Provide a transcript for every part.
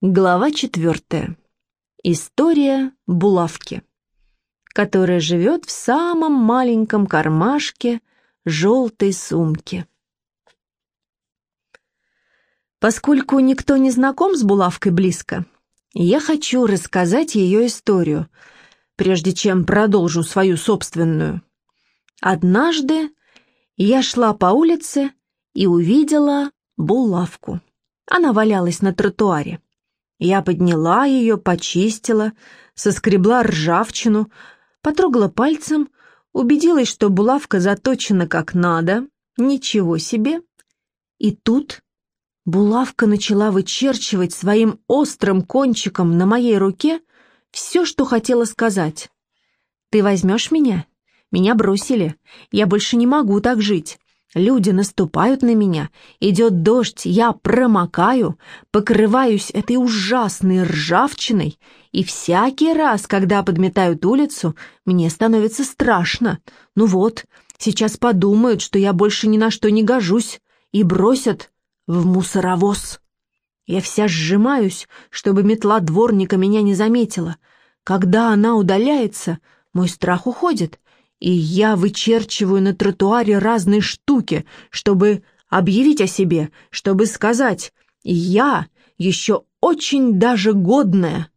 Глава четвертая. История булавки, которая живет в самом маленьком кармашке желтой сумки. Поскольку никто не знаком с булавкой близко, я хочу рассказать ее историю, прежде чем продолжу свою собственную. Однажды я шла по улице и увидела булавку. Она валялась на тротуаре. Я подняла ее, почистила, соскребла ржавчину, потрогала пальцем, убедилась, что булавка заточена как надо, ничего себе. И тут булавка начала вычерчивать своим острым кончиком на моей руке все, что хотела сказать. «Ты возьмешь меня? Меня бросили. Я больше не могу так жить. Люди наступают на меня, идет дождь, я промокаю, покрываюсь этой ужасной ржавчиной, и всякий раз, когда подметают улицу, мне становится страшно. Ну вот, сейчас подумают, что я больше ни на что не гожусь, и бросят в мусоровоз. Я вся сжимаюсь, чтобы метла дворника меня не заметила. Когда она удаляется, мой страх уходит, и я вычерчиваю на тротуаре разные штуки, чтобы объявить о себе, чтобы сказать «я еще очень даже годная».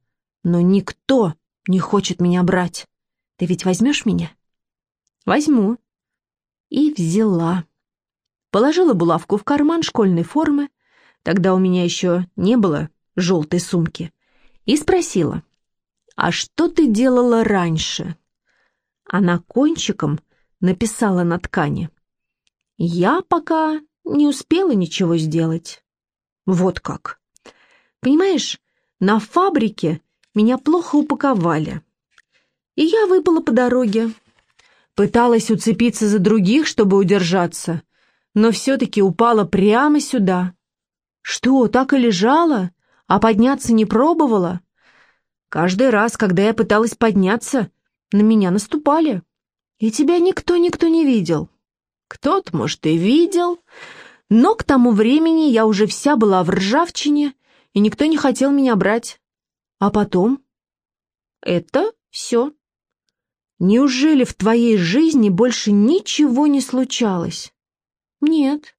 Но никто не хочет меня брать. Ты ведь возьмешь меня? Возьму. И взяла. Положила булавку в карман школьной формы, тогда у меня еще не было желтой сумки, и спросила, «А что ты делала раньше?» Она кончиком написала на ткани. Я пока не успела ничего сделать. Вот как. Понимаешь, на фабрике меня плохо упаковали. И я выпала по дороге. Пыталась уцепиться за других, чтобы удержаться, но все-таки упала прямо сюда. Что, так и лежала, а подняться не пробовала? Каждый раз, когда я пыталась подняться, на меня наступали. И тебя никто-никто не видел. Кто-то, может, и видел, но к тому времени я уже вся была в ржавчине, и никто не хотел меня брать. А потом? Это все. Неужели в твоей жизни больше ничего не случалось? Нет.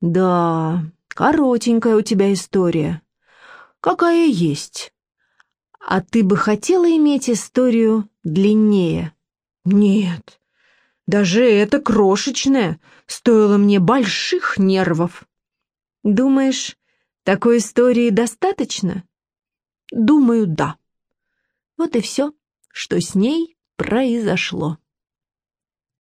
Да, коротенькая у тебя история. Какая есть. А ты бы хотела иметь историю длиннее? Нет, даже это крошечное стоило мне больших нервов. Думаешь, такой истории достаточно? Думаю, да. Вот и все, что с ней произошло.